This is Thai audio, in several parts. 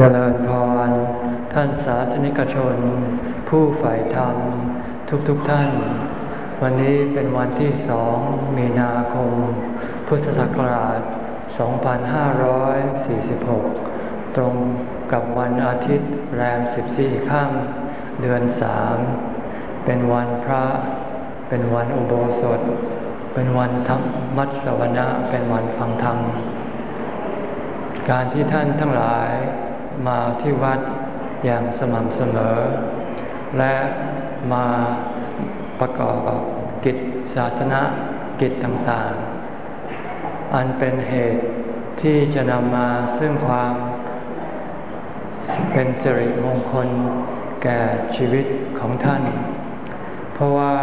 เจริญพร ท่านสาสนิกชน ผู้ใฝ่ธรรม ทุกๆทท่าน วันนี้เป็นวันที่สองมีนาคม พุทธศักราช 2546 ตรงกับวันอาทิตย์แรม 14ข้ามเดือนสามเป็นวันพระ เป็นวันอุโบสถ เป็นวันธรรมมัสวนะเป็นวันฟังธรรมการที่ท่านทั้งหลาย มาที่วัดอย่างสม่ำเสมอ และมาประกอบกิจศาสนากิจต่างๆ อันเป็นเหตุที่จะนำมาซึ่งความเป็นสิริมงคลแก่ชีวิตของท่าน เพราะว่า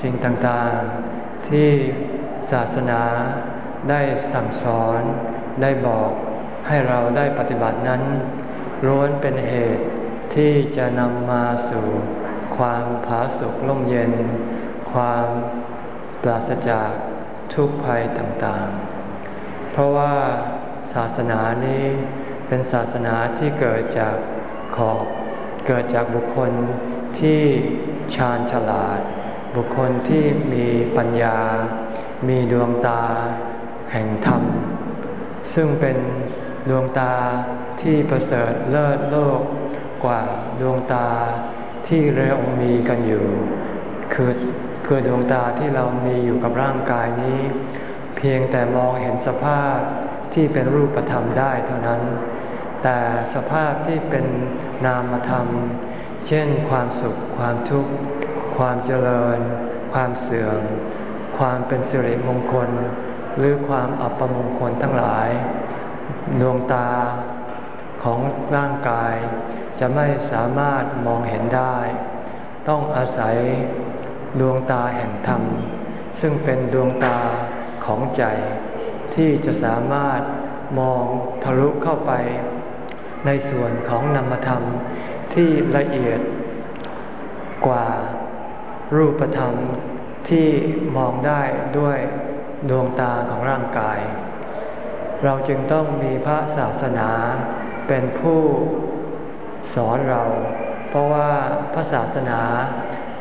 สิ่งต่างๆที่ศาสนาได้สั่งสอนได้บอก ให้เราได้ปฏิบัตินั้นล้วนเป็นเหตุที่จะนำมาสู่ความผาสุกล่มเย็น ความปราศจากทุกภัยต่างๆ เพราะว่าศาสนานี้เป็นศาสนาที่เกิดจากขอบเกิดจากบุคคลที่ชาญฉลาด บุคคลที่มีปัญญา มีดวงตา แห่งธรรม ซึ่งเป็น ดวงตาที่ประเสริฐเลิศโลกกว่าดวงตาที่เรามีกันอยู่ คือคือดวงตาที่เรามีอยู่กับร่างกายนี้ เพียงแต่มองเห็นสภาพที่เป็นรูปธรรมได้เท่านั้น แต่สภาพที่เป็นนามธรรม เช่น ความสุข ความทุกข์ ความเจริญ ความเสื่อม ความเป็นสิริมงคล หรือความอัปมงคลทั้งหลาย ดวงตาของร่างกาย จะไม่สามารถมองเห็นได้ ต้องอาศัยดวงตาแห่งธรรม ซึ่งเป็นดวงตาของใจ ที่จะสามารถมองทะลุเข้าไป ในส่วนของนามธรรมที่ละเอียดกว่ารูปธรรมที่มองได้ด้วยดวงตาของร่างกาย เราจึงต้องมีพระศาสนาเป็นผู้สอนเรา เพราะว่าพระศาสนา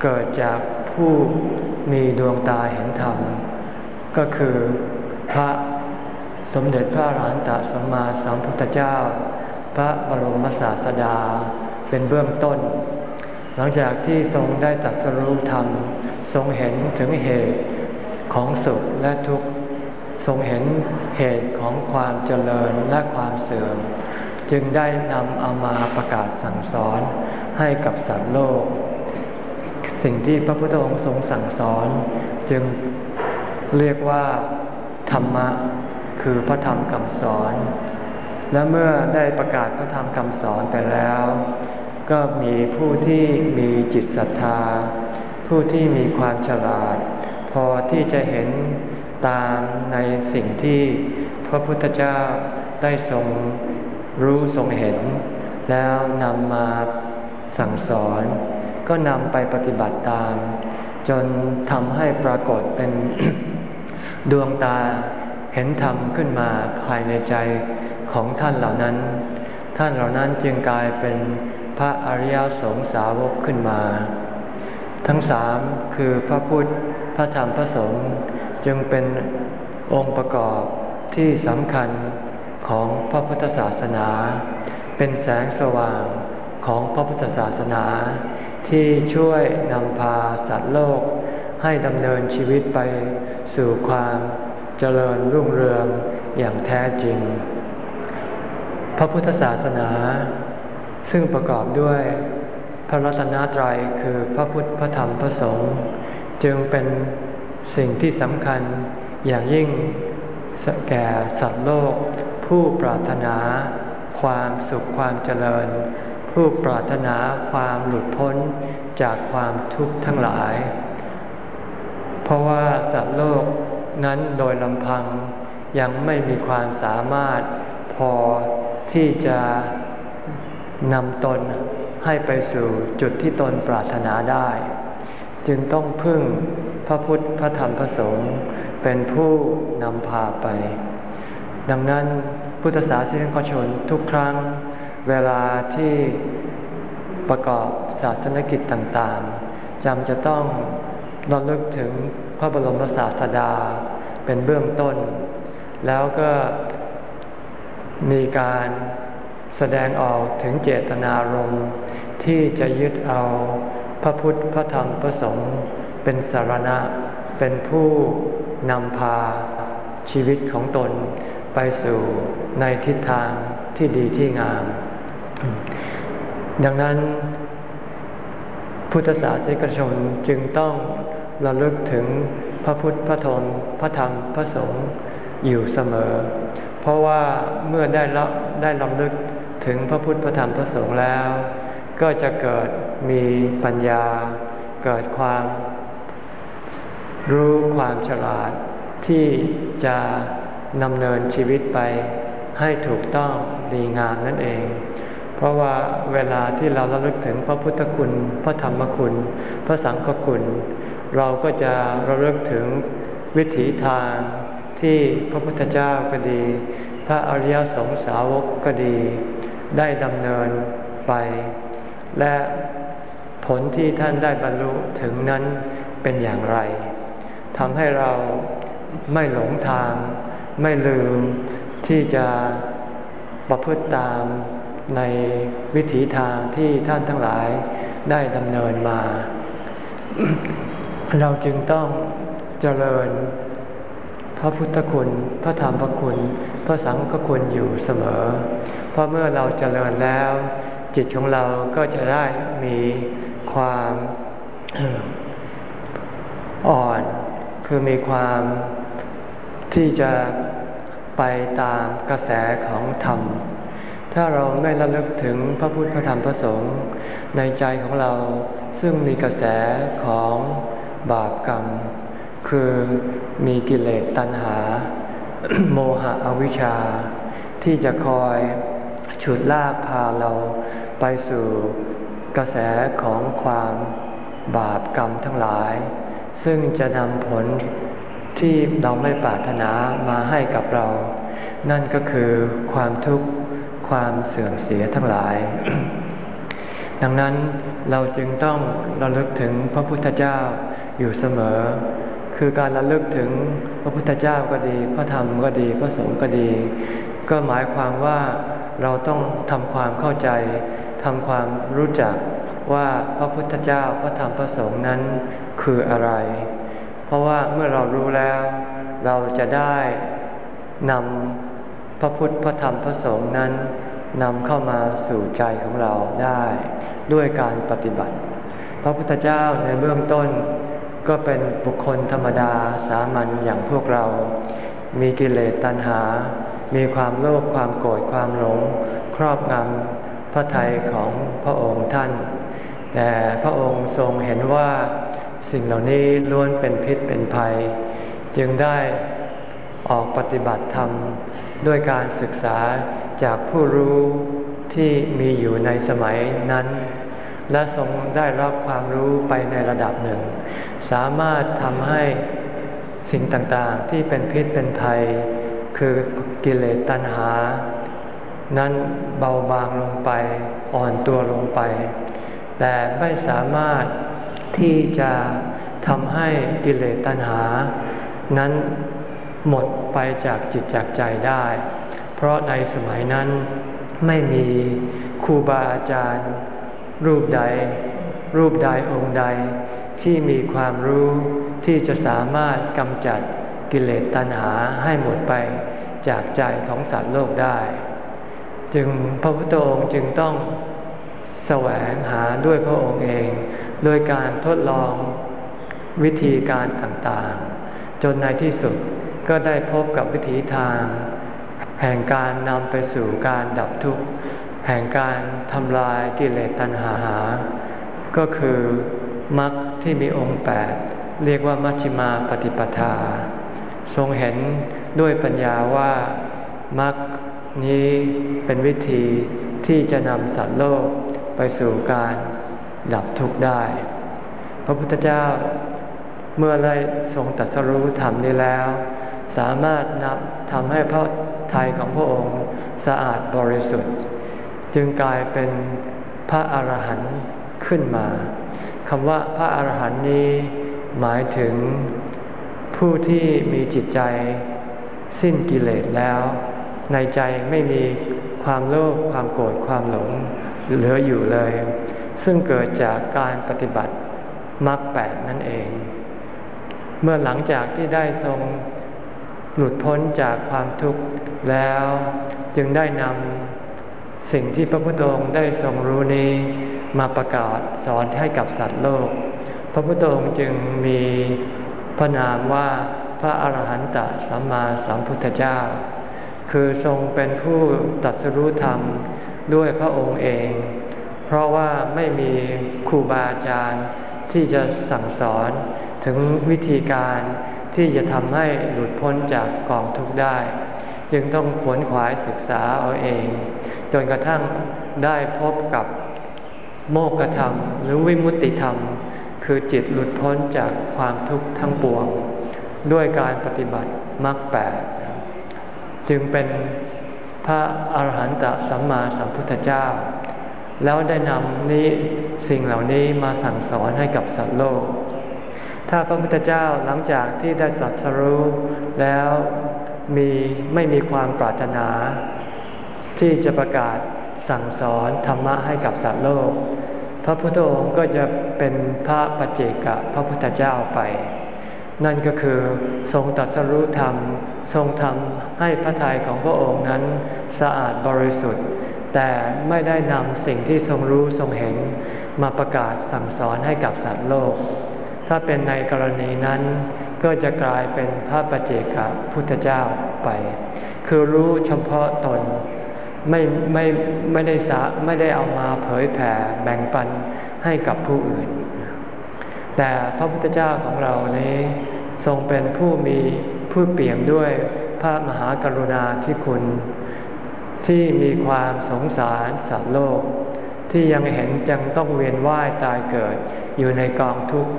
เกิดจากผู้มีดวงตาเห็นธรรม ก็คือพระสมเด็จพระอรหันตสัมมาสัมพุทธเจ้า พระบรมศาสดาเป็นเบื้องต้น หลังจากที่ทรงได้ตัดสรุปธรรม ทรงเห็นถึงเหตุของสุขและทุกข์ ทรงเห็นเหตุของความเจริญและความเสื่อม จึงได้นำเอามาประกาศสั่งสอนให้กับสัตว์โลก สิ่งที่พระพุทธองค์ทรงสั่งสอน จึงเรียกว่าธรรมะคือพระธรรมคำสอน และเมื่อได้ประกาศพระธรรมคำสอนไปแล้ว ก็มีผู้ที่มีจิตศรัทธา ผู้ที่มีความฉลาด พอที่จะเห็น ตามในสิ่งที่พระพุทธเจ้าได้ทรงรู้ทรงเห็น แล้วนำมาสั่งสอน ก็นำไปปฏิบัติตาม จนทำให้ปรากฏเป็นดวงตาเห็นธรรมขึ้นมาภายในใจของท่านเหล่านั้น ท่านเหล่านั้นจึงกลายเป็นพระอริยสงสาวกขึ้นมา ทั้งสามคือพระพุทธ พระธรรมพระสงฆ์จึงเป็นองค์ประกอบที่สำคัญของพระพุทธศาสนา เป็นแสงสว่างของพระพุทธศาสนา ที่ช่วยนำพาสัตว์โลก ให้ดำเนินชีวิตไปสู่ความเจริญรุ่งเรืองอย่างแท้จริง พระพุทธศาสนา ซึ่งประกอบด้วยพระรัตนตรัยคือพระพุทธพระธรรมพระสงฆ์ จึงเป็นสิ่งที่สำคัญอย่างยิ่งแก่สัตว์โลก ผู้ปรารถนา ความสุขความเจริญ ผู้ปรารถนาความหลุดพ้นจากความทุกข์ทั้งหลาย เพราะว่าสัตว์โลกนั้นโดยลำพังยังไม่มีความสามารถพอที่จะนำตนให้ไปสู่จุดที่ตนปรารถนาได้ จึงต้องพึ่งพระพุทธพระธรรมพระสงฆ์เป็นผู้นำพาไป ดังนั้นพุทธศาสนิกชนทุกครั้ง เวลาที่ประกอบศาสนกิจต่างๆจำจะต้องระลึกถึงพระบรมศาสดาเป็นเบื้องต้น แล้วก็มีการแสดงออกถึงเจตนารมณ์ที่จะยึดเอา ระพุทธ พระธรรม พระสงฆ์เป็นสารณะ เป็นผู้นำพาชีวิตของตนไปสู่ในทิศทางที่ดีที่งาม ดังนั้นพุทธศาสนิกชนจึงต้องระลึกถึงพระพุทธ พระธรรม พระธรรม พระสงฆ์อยู่เสมอ เพราะว่าเมื่อได้รับได้ลำลึกถึงพระพุทธ พระธรรม พระสงฆ์แล้ว ก็จะเกิดมีปัญญาเกิดความ รู้ความฉลาดที่จะนำเนินชีวิตไปให้ถูกต้องดีงามนั่นเอง เพราะว่าเวลาที่เราระลึกถึงพระพุทธคุณ พระธรรมคุณ พระสังฆคุณ เราก็จะระลึกถึงวิถีทางที่พระพุทธเจ้าก็ดี พระอริยสงสาวกก็ดี ได้ดำเนินไป และ ผลที่ท่านได้บรรลุถึงนั้นเป็นอย่างไรทำให้เราไม่หลงทาง ไม่ลืมที่จะประพฤติตามในวิถีทางที่ท่านทั้งหลายได้ดำเนินมา เราจึงต้องเจริญพระพุทธคุณ พระธรรมคุณ พระสังฆคุณอยู่เสมอ เพราะเมื่อเราเจริญแล้ว จิตของเราก็จะได้มี ความอ่อน คือมีความที่จะไปตามกระแสของธรรม ถ้าเราไม่ระลึกถึงพระพุทธพระธรรมพระสงฆ์ในใจของเราซึ่งมีกระแสของบาปกรรม คือมีกิเลสตัณหา โมหะอวิชชา ที่จะคอยฉุดลากพาเราไปสู่ กระแสของความบาปกรรมทั้งหลาย ซึ่งจะนำผลที่เราไม่ปรารถนามาให้กับเรา นั่นก็คือความทุกข์ความเสื่อมเสียทั้งหลาย ดังนั้นเราจึงต้องระลึกถึงพระพุทธเจ้าอยู่เสมอ คือการระลึกถึงพระพุทธเจ้าก็ดี พระธรรมก็ดีพระสงฆ์ก็ดี ก็หมายความว่าเราต้องทำความเข้าใจ ทำความรู้จักว่าพระพุทธเจ้าพระธรรมพระสงฆ์นั้นคืออะไร เพราะว่าเมื่อเรารู้แล้ว เราจะได้นำพระพุทธพระธรรมพระสงฆ์นั้นนำเข้ามาสู่ใจของเราได้ด้วยการปฏิบัติ พระพุทธเจ้าในเบื้องต้นก็เป็นบุคคลธรรมดาสามัญอย่างพวกเรา มีกิเลสตัณหา มีความโลภความโกรธความหลง ครอบงำ พระทัยของพระองค์ท่าน แต่พระองค์ทรงเห็นว่าสิ่งเหล่านี้ล้วนเป็นพิษเป็นภัย จึงได้ออกปฏิบัติธรรมด้วยการศึกษาจากผู้รู้ที่มีอยู่ในสมัยนั้น และทรงได้รับความรู้ไปในระดับหนึ่ง สามารถทำให้สิ่งต่างๆที่เป็นพิษเป็นภัย คือกิเลสตัณหา นั้นเบาบางลงไปอ่อนตัวลงไป แต่ไม่สามารถที่จะทำให้กิเลสตัณหา นั้นหมดไปจากจิตจากใจได้ เพราะในสมัยนั้นไม่มีครูบาอาจารย์ รูปใด รูปใดองค์ใด ที่มีความรู้ที่จะสามารถกำจัดกิเลสตัณหาให้หมดไปจากใจของสัตว์โลกได้ จึงพระพุทธองค์จึงต้องแสวงหาด้วยพระองค์เอง โดยการทดลองวิธีการต่างๆ จนในที่สุดก็ได้พบกับวิธีทาง แห่งการนำไปสู่การดับทุกข์ แห่งการทำลายกิเลสตัณหา ก็คือมรรคที่มีองค์แปดเรียกว่ามัชฌิมาปฏิปทา ทรงเห็นด้วยปัญญาว่ามรรค นี้เป็นวิธีที่จะนำสัตว์โลกไปสู่การดับทุกข์ได้ พระพุทธเจ้าเมื่อได้ทรงตัดสรู้ธรรมนี้แล้ว สามารถนับทำให้พระทัยของพระองค์สะอาดบริสุทธิ์ จึงกลายเป็นพระอรหันต์ขึ้นมาคำว่าพระอรหันต์นี้หมายถึงผู้ที่มีจิตใจสิ้นกิเลสแล้ว ในใจไม่มีความโลภความโกรธความหลงเหลืออยู่เลย ซึ่งเกิดจากการปฏิบัติมรรคแปดนั่นเอง เมื่อหลังจากที่ได้ทรงหลุดพ้นจากความทุกข์แล้วจึงได้นำสิ่งที่พระพุทธองค์ได้ทรงรู้นี้มาประกาศสอนให้กับสัตว์โลก พระพุทธองค์จึงมีพระนามว่าพระอรหันตสัมมาสัมพุทธเจ้า คือทรงเป็นผู้ตัดสรู้ธรรมด้วยพระองค์เอง เพราะว่าไม่มีครูบาอาจารย์ที่จะสั่งสอนถึงวิธีการที่จะทำให้หลุดพ้นจากกองทุกข์ได้ จึงต้องขวนขวายศึกษาเอาเอง จนกระทั่งได้พบกับโมกขธรรม หรือวิมุตติธรรม คือจิตหลุดพ้นจากความทุกข์ทั้งปวง ด้วยการปฏิบัติมรรคแปด จึงเป็นพระอาหารหันตสัมมาสัมพุทธเจ้า แล้วได้นำนี้สิ่งเหล่านี้มาสั่งสอนให้กับสัตว์โลก ถ้าพระพุทธเจ้าหลังจากที่ได้สัตสรู้แล้วมีไม่มีความปรารถนา ที่จะประกาศสั่งสอนธรรมะให้กับสัตว์โลก พระพุทธองค์ก็จะเป็นพระปัจเจกะพระพุทธเจ้าไป นั่นก็คือทรงตัดสรู้ธรรม ทรงทำให้พระทัยของพระองค์นั้นสะอาดบริสุทธิ์ แต่ไม่ได้นำสิ่งที่ทรงรู้ทรงเห็นมาประกาศสั่งสอนให้กับสัตว์โลก ถ้าเป็นในกรณีนั้น ก็จะกลายเป็นพระปเจกพุทธเจ้าไป คือรู้เฉพาะตนไม่ไม่ไม่ได้สะไม่ได้เอามาเผยแผ่แบ่งปันให้กับผู้อื่น แต่พระพุทธเจ้าของเรานี้ทรงเป็นผู้มี ผู้เปี่ยมด้วยพระมหากรุณาธิคุณ ที่มีความสงสารสัตว์โลก ที่ยังเห็นจังต้องเวียนว่ายตายเกิดอยู่ในกองทุกข์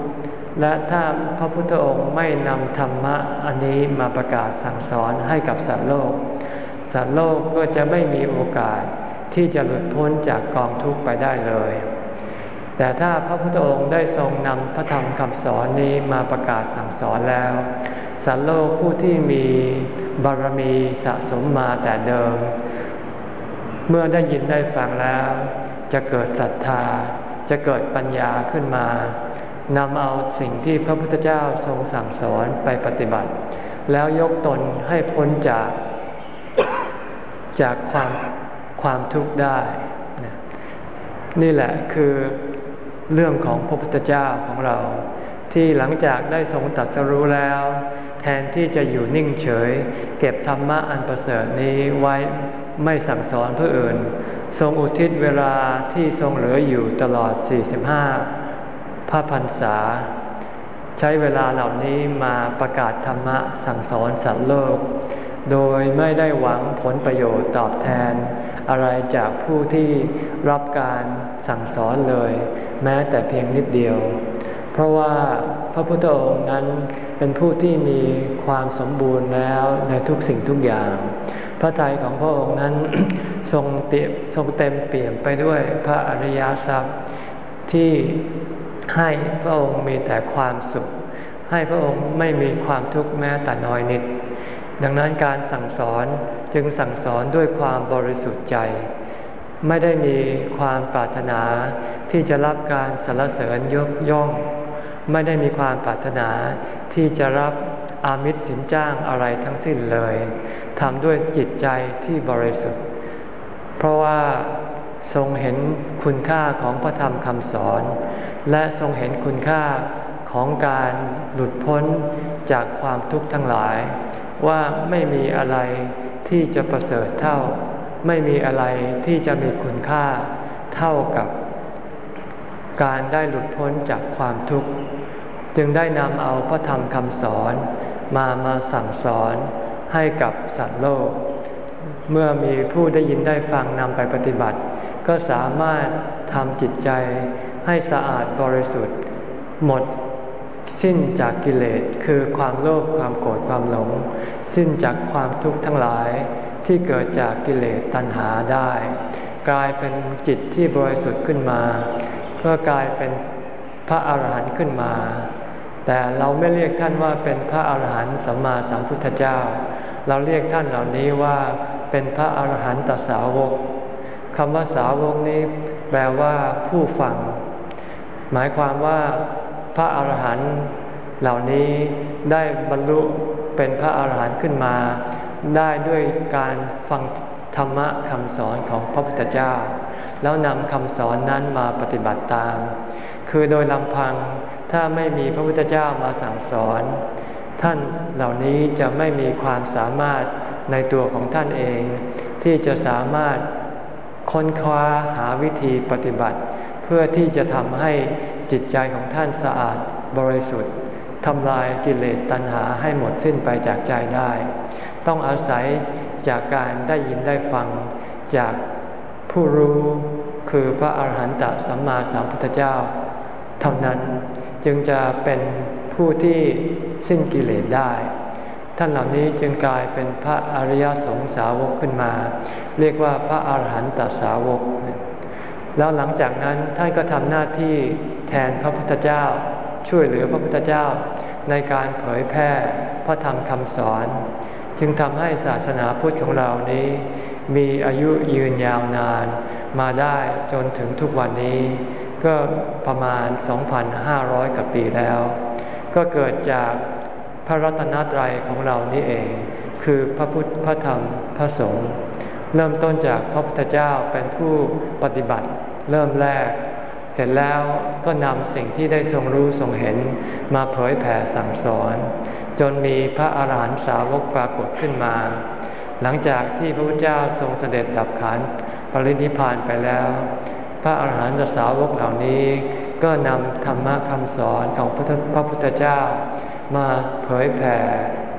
และถ้าพระพุทธองค์ไม่นำธรรมะอันนี้มาประกาศสั่งสอนให้กับสัตว์โลก สัตว์โลกก็จะไม่มีโอกาสที่จะหลุดพ้นจากกองทุกข์ไปได้เลย แต่ถ้าพระพุทธองค์ได้ทรงนำพระธรรมคำสอนนี้มาประกาศสั่งสอนแล้ว สัตว์โลกผู้ที่มีบารมีสะสมมาแต่เดิม เมื่อได้ยินได้ฟังแล้ว จะเกิดศรัทธา จะเกิดปัญญาขึ้นมานำเอาสิ่งที่พระพุทธเจ้าทรงสั่งสอนไปปฏิบัติ แล้วยกตนให้พ้นจาก จากความความทุกข์ได้ นี่แหละคือเรื่องของพระพุทธเจ้าของเรา ที่หลังจากได้ทรงตัดสรู้แล้ว แทนที่จะอยู่นิ่งเฉย เก็บธรรมะอันประเสริฐนี้ไว้ไม่สั่งสอนเพื่ออื่น ทรงอุทิศเวลาที่ทรงเหลืออยู่ตลอด 45 พระพรรษา ใช้เวลาเหล่านี้มาประกาศธรรมะสั่งสอนสัตว์โลก โดยไม่ได้หวังผลประโยชน์ตอบแทน อะไรจากผู้ที่รับการสั่งสอนเลย แม้แต่เพียงนิดเดียว เพราะว่าพระพุทธองค์นั้น เป็นผู้ที่มีความสมบูรณ์แล้วในทุกสิ่งทุกอย่าง พระทัยของพระองค์นั้นทรงเต็มทรงเต็มเปี่ยมไปด้วยพระอริยทรัพย์ที่ให้พระองค์มีแต่ความสุข ให้พระองค์ไม่มีความทุกข์แม้แต่น้อยนิด ดังนั้นการสั่งสอนจึงสั่งสอนด้วยความบริสุทธิ์ใจ ไม่ได้มีความปรารถนาที่จะรับการสรรเสริญยกย่อง ไม่ได้มีความปรารถนา ที่จะรับอามิตรสินจ้างอะไรทั้งสิ้นเลยทำด้วยจิตใจที่บริสุทธิ์ เพราะว่าทรงเห็นคุณค่าของพระธรรมคำสอน และทรงเห็นคุณค่าของการหลุดพ้นจากความทุกข์ทั้งหลาย ว่าไม่มีอะไรที่จะประเสริฐเท่า ไม่มีอะไรที่จะมีคุณค่าเท่ากับ การได้หลุดพ้นจากความทุกข์ จึงได้นำเอาพระธรรมคำสอนมามาสั่งสอนให้กับสัตว์โลก เมื่อมีผู้ได้ยินได้ฟังนำไปปฏิบัติ ก็สามารถทำจิตใจให้สะอาดบริสุทธิ์ หมดสิ้นจากกิเลสคือความโลภความโกรธความหลง สิ้นจากความทุกข์ทั้งหลายที่เกิดจากกิเลสตัณหาได้ กลายเป็นจิตที่บริสุทธิ์ขึ้นมา ก็กลายเป็นพระอาหารหันต์ขึ้นมา แต่เราไม่เรียกท่านว่าเป็นพระอาหารหันต์สัมมาสัมพุทธเจ้า เราเรียกท่านเหล่านี้ว่าเป็นพระอาหารหันตสาวกคำว่าสาวกนี้แปลว่าผู้ฟัง หมายความว่าพระอาหารหันต์เหล่านี้ได้บรรลุเป็นพระอาหารหันต์ขึ้นมา ได้ด้วยการฟังธรรมะคำสอนของพระพุทธเจ้า แล้วนำคำสอนนั้นมาปฏิบัติตาม คือโดยลำพัง ถ้าไม่มีพระพุทธเจ้ามาสั่งสอน ท่านเหล่านี้จะไม่มีความสามารถในตัวของท่านเอง ที่จะสามารถค้นคว้าหาวิธีปฏิบัติ เพื่อที่จะทำให้จิตใจของท่านสะอาดบริสุทธิ์ทำลายกิเลสตัณหาให้หมดสิ้นไปจากใจได้ ต้องอาศัยจากการได้ยินได้ฟังจากผู้รู้คือพระอาหารหันตสัมมาสัมพุทธเจ้า เท่านั้น จึงจะเป็นผู้ที่สิ้นกิเลสได้ ท่านเหล่านี้จึงกลายเป็นพระอริยสงสาวกขึ้นมา เรียกว่าพระอาหารหันตสาวก แล้วหลังจากนั้นท่านก็ทำหน้าที่แทนพระพุทธเจ้า ช่วยเหลือพระพุทธเจ้าในการเผยแพร่พระธรรมคำสอน จึงทำให้ศาสนาพุทธของเรานี้ มีอายุยืนยาวนานมาได้จนถึงทุกวันนี้ ก็ประมาณ 2,500กับปีแล้ว ก็เกิดจากพระรัตนตรัยของเรานี่เอง คือพระพุทธพระธรรมพระสงฆ์เริ่มต้นจากพระพุทธเจ้าเป็นผู้ปฏิบัติ เริ่มแรก เสร็จแล้วก็นำสิ่งที่ได้ทรงรู้ทรงเห็นมาเผยแผ่สั่งสอน จนมีพระอาหารหันตสาวกปรากฏขึ้นมา หลังจากที่พระพุทธเจ้าทรงเสด็จดับขันปรินิพานไปแล้ว ระอาหารหันตสาวกเหล่านี้ ก็นำธรรมะคำสอนของพระพุทธเจ้า มาเผยแผ่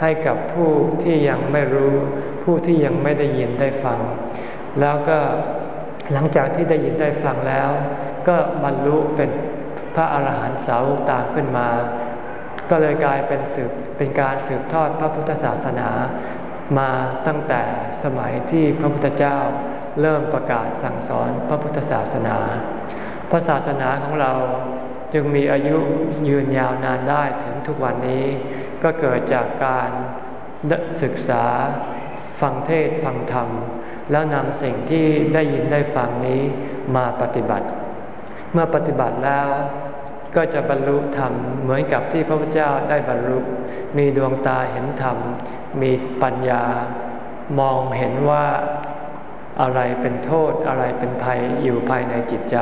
ให้กับผู้ที่ยังไม่รู้ ผู้ที่ยังไม่ได้ยินได้ฟัง แล้วก็หลังจากที่ได้ยินได้ฟังแล้ว ก็บรรลุเป็นพระอาหารหันตสาวกตามขึ้นมา ก็เลยกลายเป็นสืบเป็นการสืบทอดพระพุทธศาสนามาตั้งแต่สมัยที่พระพุทธเจ้า เริ่มประกาศสั่งสอนพระพุทธศาสนา พระศาสนาของเราจึงมีอายุยืนยาวนานได้ถึงทุกวันนี้ ก็เกิดจากการศึกษา ฟังเทศฟังธรรม แล้วนำสิ่งที่ได้ยินได้ฟังนี้มาปฏิบัติ เมื่อปฏิบัติแล้วก็จะบรรลุธรรมเหมือนกับที่พระพุทธเจ้าได้บรรลุ มีดวงตาเห็นธรรม มีปัญญามองเห็นว่า อะไรเป็นโทษอะไรเป็นภัยอยู่ภายในจิตใจ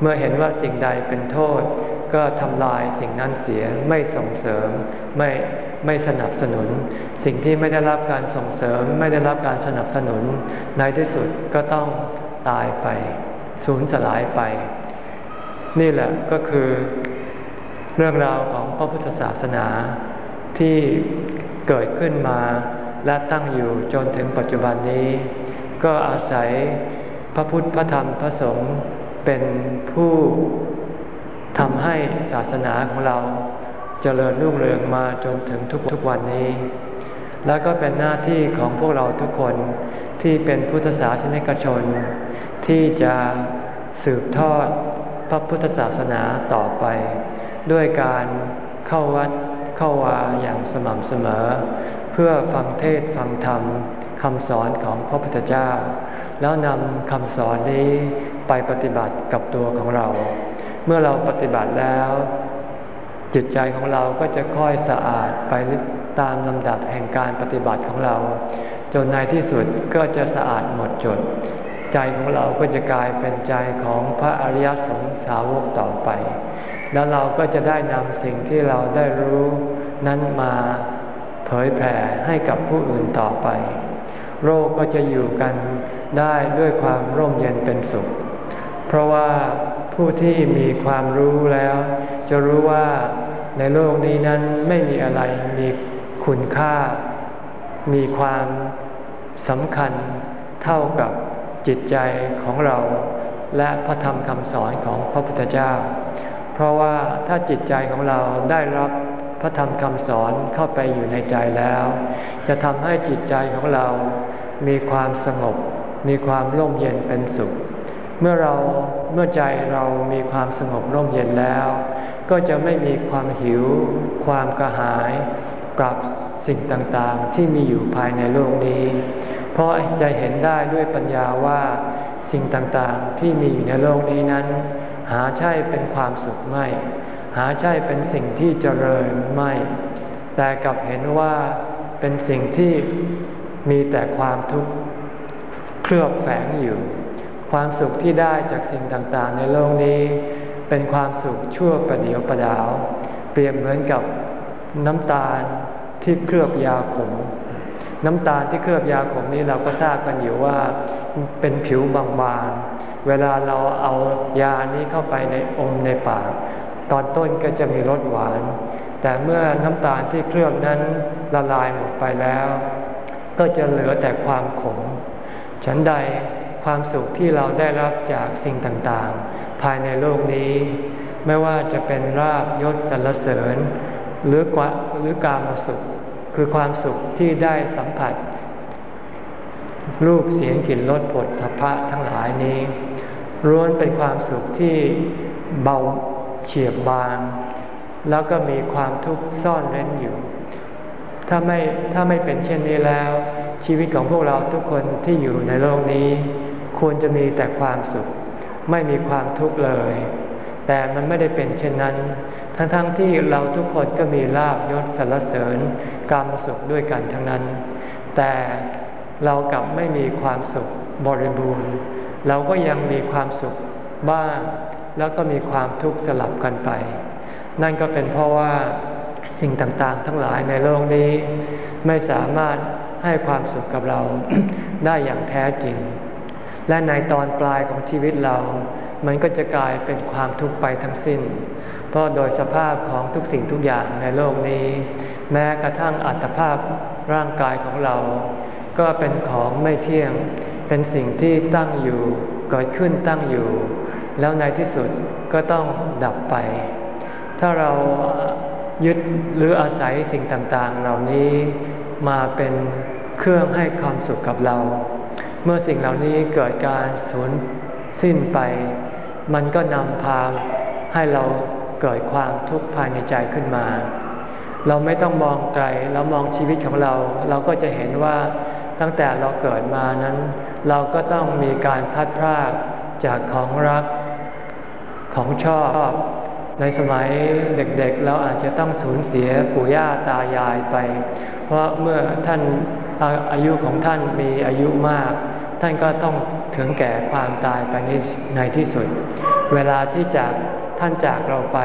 เมื่อเห็นว่าสิ่งใดเป็นโทษ ก็ทำลายสิ่งนั้นเสียไม่ส่งเสริมไม่ไม่สนับสนุน สิ่งที่ไม่ได้รับการส่งเสริม ไม่ได้รับการสนับสนุน ในที่สุดก็ต้องตายไป สูญสลายไป นี่แหละก็คือเรื่องราวของพระพุทธศาสนาที่เกิดขึ้นมาและตั้งอยู่จนถึงปัจจุบันนี้ ก็อาศัยพระพุทธพระธรรมพระสงฆ์เป็นผู้ทำให้ศาสนาของเราจเจริญรุ่งเรืองมาจนถึงทุกทุกวันนี้ แล้วก็เป็นหน้าที่ของพวกเราทุกคนที่เป็นพุทธศาสนิกชน ที่จะสืบทอดพระพุทธศาสนาต่อไป ด้วยการเข้าวัดเข้าวาอย่างสม่ำเสมอ เพื่อฟังเทศฟังธรรม คำสอนของพระพุทธเจ้า แล้วนำคำสอนนี้ไปปฏิบัติกับตัวของเรา เมื่อเราปฏิบัติแล้ว จิตใจของเราก็จะค่อยสะอาดไปตามลำดับแห่งการปฏิบัติของเรา จนในที่สุดก็จะสะอาดหมดจด ใจของเราก็จะกลายเป็นใจของพระอริยสงสาวกต่อไป แล้วเราก็จะได้นำสิ่งที่เราได้รู้นั้นมาเผยแผ่ให้กับผู้อื่นต่อไป โรคก็จะอยู่กันได้ด้วยความร่มเย็นเป็นสุข เพราะว่าผู้ที่มีความรู้แล้ว จะรู้ว่าในโลกนี้นั้นไม่มีอะไรมีคุณค่า มีความสำคัญเท่ากับจิตใจของเรา และพระธรรมคำสอนของพระพุทธเจ้า เพราะว่าถ้าจิตใจของเราได้รับพระธรรมคำสอนเข้าไปอยู่ในใจแล้ว จะทำให้จิตใจของเรา มีความสงบ มีความร่มเย็นเป็นสุข เมื่อเราเมื่อใจเรามีความสงบร่มเย็นแล้ว ก็จะไม่มีความหิว ความกระหายกับสิ่งต่างๆ ที่มีอยู่ภายในโลกนี้ เพราะจะเห็นได้ด้วยปัญญาว่าสิ่งต่างๆ ที่มีอยู่ในโลกนี้นั้น หาใช่เป็นความสุขไม่ หาใช่เป็นสิ่งที่เจริญไม่ แต่กลับเห็นว่าเป็นสิ่งที่ มีแต่ความทุกข์เคลือบแฝงอยู่ ความสุขที่ได้จากสิ่งต่างๆ ในโลกนี้ เป็นความสุขชั่วประเดียวประดาว เปรียบเหมือนกับน้ำตาลที่เคลือบยาขม น้ำตาลที่เคลือบยาขมนี้เราก็ทราบกันอยู่ว่าเป็นผิวบางๆ เวลาเราเอายานี้เข้าไปในอมในปาก ตอนต้นก็จะมีรสหวาน แต่เมื่อน้ำตาลที่เคลือบนั้นละลายหมดไปแล้ว ก็จะเหลือแต่ความขม ฉันใดความสุขที่เราได้รับจากสิ่งต่างๆ ภายในโลกนี้ ไม่ว่าจะเป็นราบยศสรรเสริญ หรือกว่าหรือการมาสุข คือความสุขที่ได้สัมผัส รูปเสียงกลิ่นรสผลสะพะทั้งหลายนี้ร้วนเป็นความสุขที่เบาเฉียบบาง แล้วก็มีความทุกข์ซ่อนเร้นอยู่ ถ้าไม่ถ้าไม่เป็นเช่นนี้แล้ว ชีวิตของพวกเราทุกคนที่อยู่ในโลกนี้ ควรจะมีแต่ความสุข ไม่มีความทุกข์เลย แต่มันไม่ได้เป็นเช่นนั้น ทั้งๆทที่เราทุกคนก็มีลาบยศสรรเสริญการมสุขด้วยกันทั้งนั้น แต่เรากลับไม่มีความสุขบริบูรณ์ เราก็ยังมีความสุขบ้าง แล้วก็มีความทุกข์สลับกันไป นั่นก็เป็นเพราะว่า สิ่งต่างๆ ทั้งหลายในโลกนี้ ไม่สามารถให้ความสุขกับเราได้อย่างแท้จริง และในตอนปลายของชีวิตเรา มันก็จะกลายเป็นความทุกข์ไปทั้งสิ้น เพราะโดยสภาพของทุกสิ่งทุกอย่างในโลกนี้ แม้กระทั่งอัตภาพร่างกายของเรา ก็เป็นของไม่เที่ยง เป็นสิ่งที่ตั้งอยู่เกิดขึ้นตั้งอยู่ แล้วในที่สุดก็ต้องดับไป ถ้าเรา ยึดหรืออาศัยสิ่งต่างๆ เหล่านี้มาเป็นเครื่องให้ความสุขกับเรา เมื่อสิ่งเหล่านี้เกิดการสูญสิ้นไป มันก็นำพาให้เราเกิดความทุกข์ภายในใจขึ้นมา เราไม่ต้องมองไกลเรามองชีวิตของเรา เราก็จะเห็นว่าตั้งแต่เราเกิดมานั้น เราก็ต้องมีการพัดพรากจากของรักของชอบ ในสมัยเด็กๆเราอาจจะต้องสูญเสียปู่ย่าตายายไป เพราะเมื่อท่านอายุของท่านมีอายุมาก ท่านก็ต้องถึงแก่ความตายไปในที่สุด เวลาที่จากท่านจากเราไป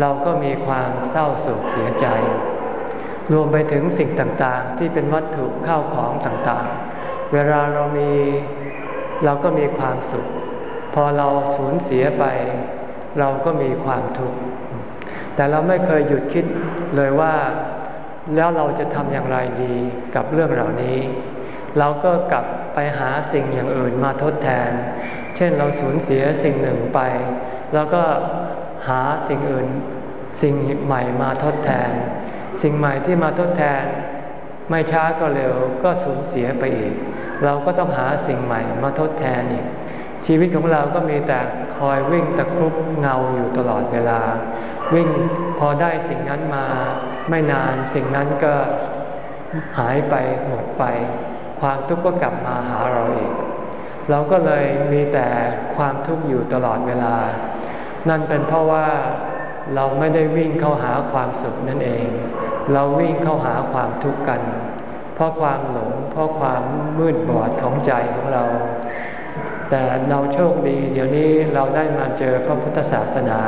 เราก็มีความเศร้าโศกเสียใจ รวมไปถึงสิ่งต่างๆ ที่เป็นวัตถุเข้าของต่างๆ เวลาเรามีเราก็มีความสุข พอเราสูญเสียไป เราก็มีความทุกข์แต่เราไม่เคยหยุดคิดเลยว่าแล้วเราจะทำอย่างไรดีกับเรื่องเหล่านี้ เราก็กลับไปหาสิ่งอย่างอื่นมาทดแทน เช่นเราสูญเสียสิ่งหนึ่งไป แล้วก็หาสิ่งอื่น สิ่งใหม่มาทดแทน สิ่งใหม่ที่มาทดแทน ไม่ช้าก็เร็วก็สูญเสียไปอีก เราก็ต้องหาสิ่งใหม่มาทดแทนอีกชีวิตของเราก็มีแต่ คอยวิ่งตะครุบเงาอยู่ตลอดเวลา วิ่งพอได้สิ่งนั้นมา ไม่นานสิ่งนั้นก็หายไปหมดไป ความทุกข์ก็กลับมาหาเราอีก เราก็เลยมีแต่ความทุกข์อยู่ตลอดเวลา นั่นเป็นเพราะว่าเราไม่ได้วิ่งเข้าหาความสุขนั่นเอง เราวิ่งเข้าหาความทุกข์กัน เพราะความหลง เพราะความมืดบอดของใจของเรา แต่เราโชคดี เดี๋ยวนี้เราได้มาเจอพระพุทธศาสนา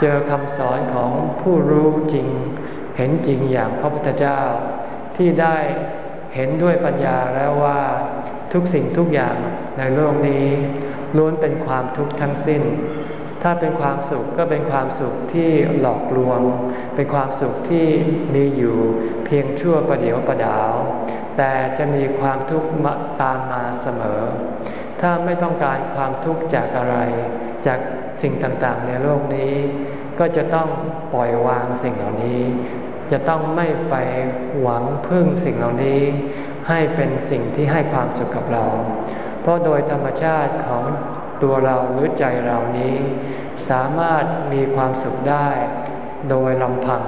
เจอคำสอนของผู้รู้จริง เห็นจริงอย่างพระพุทธเจ้า ที่ได้เห็นด้วยปัญญาแล้วว่าทุกสิ่งทุกอย่างในโลกนี้ล้วนเป็นความทุกข์ทั้งสิ้น ถ้าเป็นความสุขก็เป็นความสุขที่หลอกลวง เป็นความสุขที่มีอยู่เพียงชั่วประเดียวประดาว แต่จะมีความทุกข์ตามมาเสมอ ถ้าไม่ต้องการความทุกข์จากอะไร จากสิ่งต่างๆ ในโลกนี้ ก็จะต้องปล่อยวางสิ่งเหล่านี้ จะต้องไม่ไปหวังพึ่งสิ่งเหล่านี้ ให้เป็นสิ่งที่ให้ความสุขกับเรา เพราะโดยธรรมชาติของตัวเราหรือใจเรานี้ สามารถมีความสุขได้ โดยลำพัง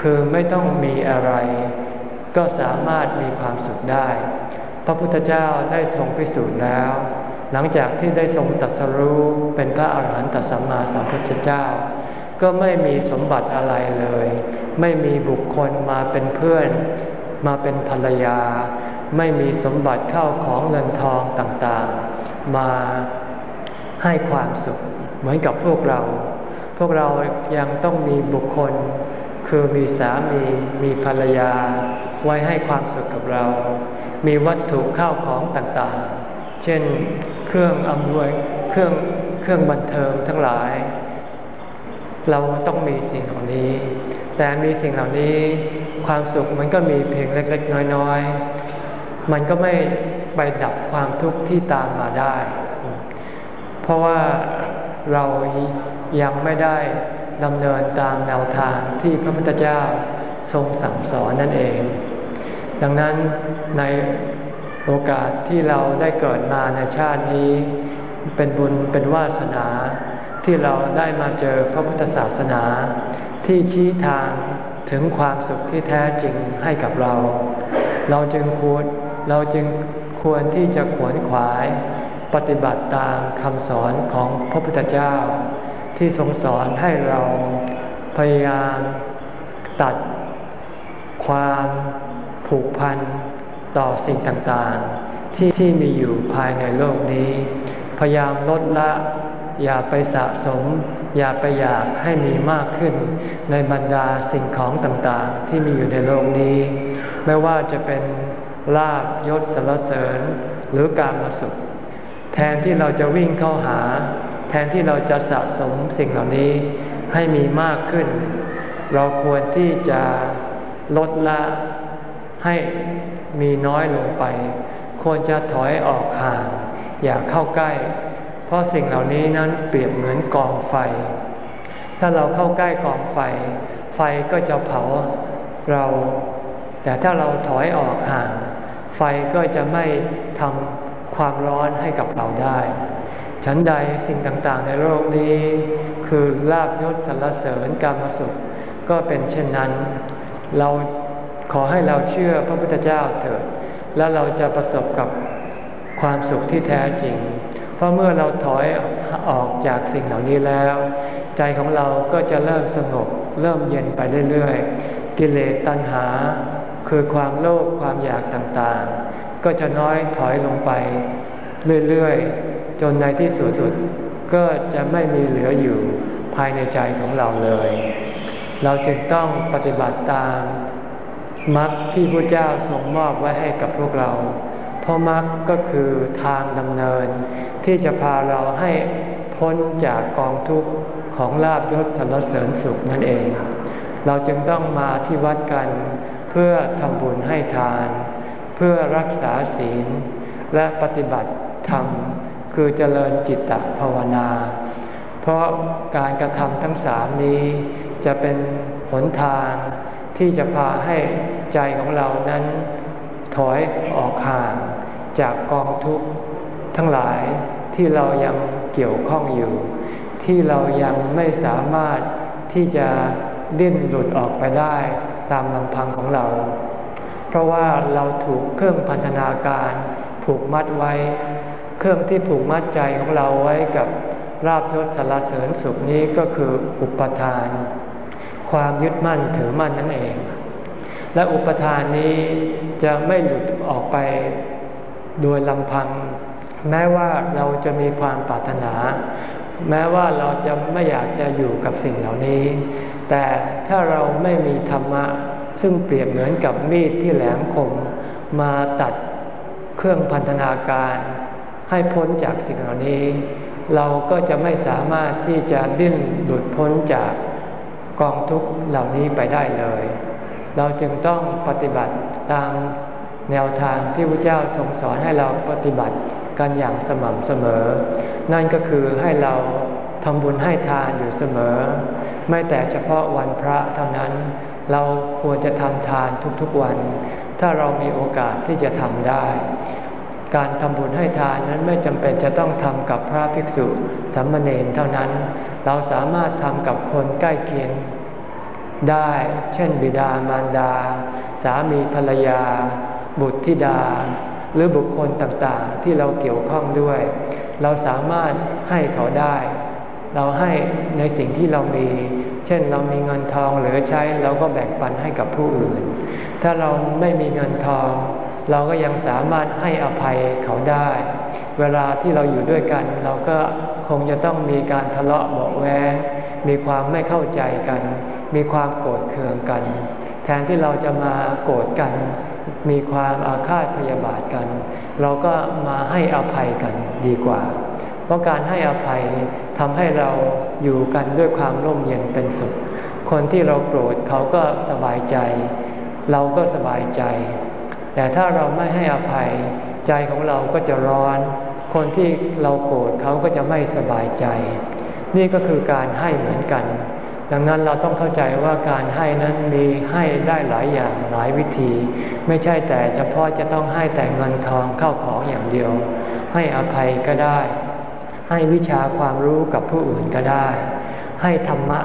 คือไม่ต้องมีอะไร ก็สามารถมีความสุขได้ พระพุทธเจ้าได้ทรงพิสูจน์แล้ว หลังจากที่ได้ทรงตัดสรู้เป็นพระอาหารหันตสัมมาสัมพุทธเจ้า ก็ไม่มีสมบัติอะไรเลย ไม่มีบุคคลมาเป็นเพื่อน มาเป็นภรรยา ไม่มีสมบัติเข้าของเงินทองต่างๆ มาให้ความสุข เหมือนกับพวกเรา พวกเรายังต้องมีบุคคล คือมีสามี มีภรรยา ไว้ให้ความสุขกับเรา มีวัตถุข้าวของต่างๆ เช่น เครื่องอำนวยเครื่องเครื่องบันเทิงทั้งหลาย เราต้องมีสิ่งเหล่านี้ แต่มีสิ่งเหล่านี้ความสุขมันก็มีเพียงเล็ก ๆ น้อยๆ มันก็ไม่ไปดับความทุกข์ที่ตามมาได้ เพราะว่าเรายังไม่ได้ดำเนินตามแนวทางที่พระพุทธเจ้าทรงสั่งสอนนั่นเอง ดังนั้นใน โอกาสที่เราได้เกิดมาในชาตินี้ เป็นบุญเป็นวาสนา ที่เราได้มาเจอพระพุทธศาสนา ที่ชี้ทางถึงความสุขที่แท้จริงให้กับเรา เราจึงควรเราจึงควรที่จะขวนขวายปฏิบัติตามคำสอนของพระพุทธเจ้า ที่ทรงสอนให้เราพยายามตัดความผูกพัน ต่อสิ่งต่างๆ ที่ที่มีอยู่ภายในโลกนี้ พยายามลดละ อย่าไปสะสม อย่าไปอยากให้มีมากขึ้น ในบรรดาสิ่งของต่างๆ ที่มีอยู่ในโลกนี้ ไม่ว่าจะเป็นลาบยศสรรเสริญหรือการมาสุข แทนที่เราจะวิ่งเข้าหา แทนที่เราจะสะสมสิ่งเหล่านี้ให้มีมากขึ้น เราควรที่จะลดละให้ มีน้อยลงไป ควรจะถอยออกห่าง อย่าเข้าใกล้ เพราะสิ่งเหล่านี้นั้นเปรียบเหมือนกองไฟ ถ้าเราเข้าใกล้กองไฟ ไฟก็จะเผาเรา แต่ถ้าเราถอยออกห่าง ไฟก็จะไม่ทำความร้อนให้กับเราได้ ฉันใดสิ่งต่างๆในโลกนี้ คือลาบยศสรรเสริญการมสุขก็เป็นเช่นนั้น เรา ขอให้เราเชื่อพระพุทธเจ้าเถิด แล้วเราจะประสบกับความสุขที่แท้จริง เพราะเมื่อเราถอยออกจากสิ่งเหล่านี้แล้ว ใจของเราก็จะเริ่มสงบ เริ่มเย็นไปเรื่อยๆ กิเลสตัณหา คือความโลภความอยากต่างๆ ก็จะน้อยถอยลงไปเรื่อยๆ จนในที่สุดสุดก็จะไม่มีเหลืออยู่ภายในใจของเราเลย เราจึงต้องปฏิบัติตาม มรรคที่พระเจ้าทรงมอบไว้ให้กับพวกเรา เพราะมรรคก็คือทางดำเนิน ที่จะพาเราให้พ้นจากกองทุกข์ของลาบยศสรรเสริญสุขนั่นเอง เราจึงต้องมาที่วัดกันเพื่อทำบุญให้ทาน เพื่อรักษาศีล และปฏิบัติธรรม คือเจริญจิตตภาวนา เพราะการกระทำทั้งสามนี้จะเป็นหนทาง ที่จะพาให้ใจของเรานั้น ถอยออกห่างจากกองทุกข์ทั้งหลายที่เรายังเกี่ยวข้องอยู่ ที่เรายังไม่สามารถที่จะดิ้นหลุดออกไปได้ตามลำพังของเรา เพราะว่าเราถูกเครื่องพันธนาการผูกมัดไว้ เครื่องที่ผูกมัดใจของเราไว้กับราบยศสารเสริญสุขนี้ก็คืออุปทาน ความยึดมั่นถือมั่นนั่นเอง และอุปทานนี้จะไม่หลุดออกไปโดยลำพัง แม้ว่าเราจะมีความปรารถนา แม้ว่าเราจะไม่อยากจะอยู่กับสิ่งเหล่านี้ แต่ถ้าเราไม่มีธรรมะ ซึ่งเปรียบเหมือนกับมีดที่แหลมคม มาตัดเครื่องพันธนาการ ให้พ้นจากสิ่งเหล่านี้ เราก็จะไม่สามารถที่จะดิ้นหลุดพ้นจาก กองทุกข์เหล่านี้ไปได้เลย เราจึงต้องปฏิบัติตามแนวทางที่พระเจ้าทรงสอนให้เราปฏิบัติกันอย่างสม่ำเสมอ นั่นก็คือให้เราทำบุญให้ทานอยู่เสมอ ไม่แต่เฉพาะวันพระเท่านั้น เราควรจะทำทานทุกๆวัน ถ้าเรามีโอกาสที่จะทำได้ การทำบุญให้ทานนั้นไม่จำเป็นจะต้องทำกับพระภิกษุสัมมเนรเท่านั้น เราสามารถทำกับคนใกล้เคียงได้ เช่น บิดามารดา สามีภรรยา บุตรธิดา หรือบุคคลต่างๆ ที่เราเกี่ยวข้องด้วย เราสามารถให้เขาได้ เราให้ในสิ่งที่เรามี เช่นเรามีเงินทองเหลือใช้เราก็แบ่งปันให้กับผู้อื่น ถ้าเราไม่มีเงินทอง เราก็ยังสามารถให้อภัยเขาได้ เวลาที่เราอยู่ด้วยกัน เราก็คงจะต้องมีการทะเลาะเบาแวงมีความไม่เข้าใจกัน มีความโกรธเคืองกัน แทนที่เราจะมาโกรธกัน มีความอาฆาตพยาบาทกัน เราก็มาให้อภัยกันดีกว่า เพราะการให้อภัยทำให้เราอยู่กันด้วยความร่มเย็นเป็นสุข คนที่เราโกรธเขาก็สบายใจ เราก็สบายใจ แต่ถ้าเราไม่ให้อภัยใจของเราก็จะร้อน คนที่เราโกรธเขาก็จะไม่สบายใจ นี่ก็คือการให้เหมือนกัน ดังนั้นเราต้องเข้าใจว่าการให้นั้นมีให้ได้หลายอย่างหลายวิธี ไม่ใช่แต่เฉพาะจะต้องให้แต่เงินทองเข้าของอย่างเดียว ให้อภัยก็ได้ ให้วิชาความรู้กับผู้อื่นก็ได้ ให้ธรรมะ